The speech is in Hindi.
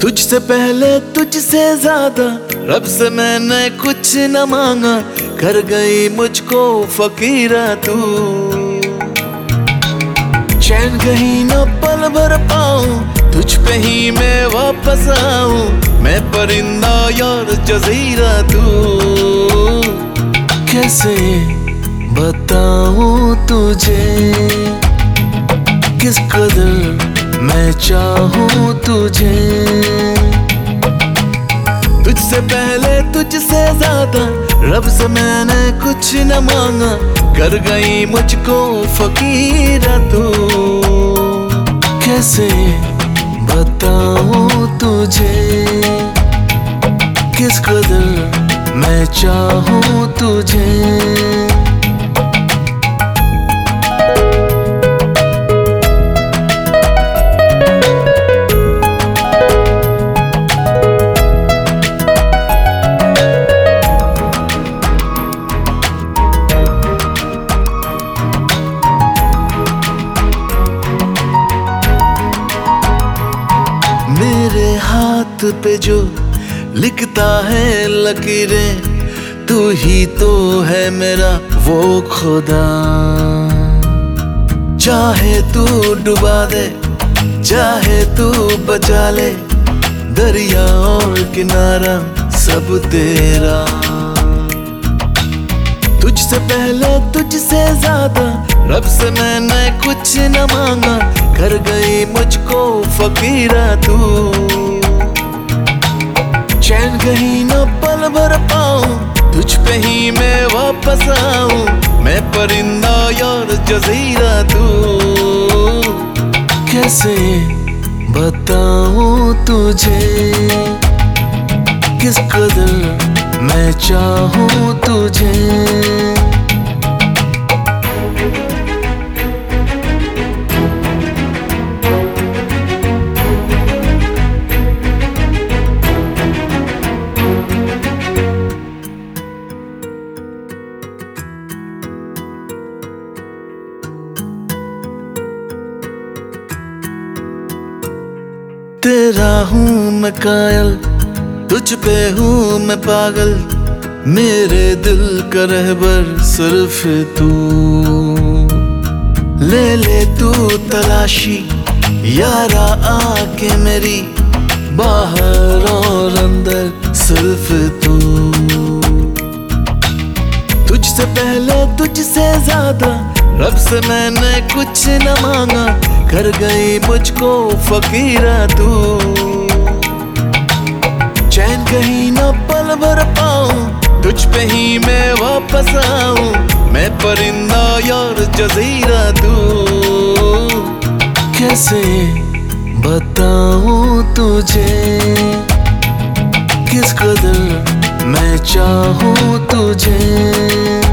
तुझसे पहले, तुझसे ज़्यादा। रब से मैंने कुछ न मांगा कर गई मुझको फकीरा तू। चैन कहीं न पल भर पाऊँ, तुझ पे ही मैं वापस आऊँ, मैं परिंदा यार जजीरा तू। कैसे बताऊँ तुझे, किस कदर मैं चाहूँ तुझे। तुझसे पहले तुझसे ज़्यादा रब से मैंने कुछ न मांगा। कर गई मुझको फकीरा तू कैसे बताऊँ तुझे? किस कदर मैं चाहूँ तुझे? हाथ पे जो लिखता है लकीरें, तू ही तो है मेरा वो खुदा। चाहे तू डुबा दे, चाहे तू बचा ले, दरिया और किनारा सब तेरा। तुझसे पहले, तुझसे ज़्यादा, रब से मैंने कुछ न मांगा कर गई मुझको फकीरा तू। कहीं ना पल भर पाऊँ, तुझ पे ही मैं वापस आऊँ, मैं परिंदा यार जजीरा तू कैसे बताऊँ तुझे? किस कदर मैं चाहूँ तुझे? तेरा हूँ मैं कायल, तुझ पे हूँ मैं पागल, मेरे दिल का रहबर सिर्फ़ तू। ले ले तू तलाशी, यारा आके मेरी, बाहर और अंदर सिर्फ़ तू। तुझसे पहले, तुझसे ज़्यादा, रब से मैंने कुछ न मांगा कर गई मुझको फकीरा तू। चैन कहीं न पल भर पाऊँ, तुझ पे ही मैं वापस आऊँ। मैं परिंदा यार जजीरा तू। कैसे बताऊँ तुझे? किस कदर मैं चाहूँ तुझे?